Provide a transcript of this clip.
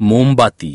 Mombati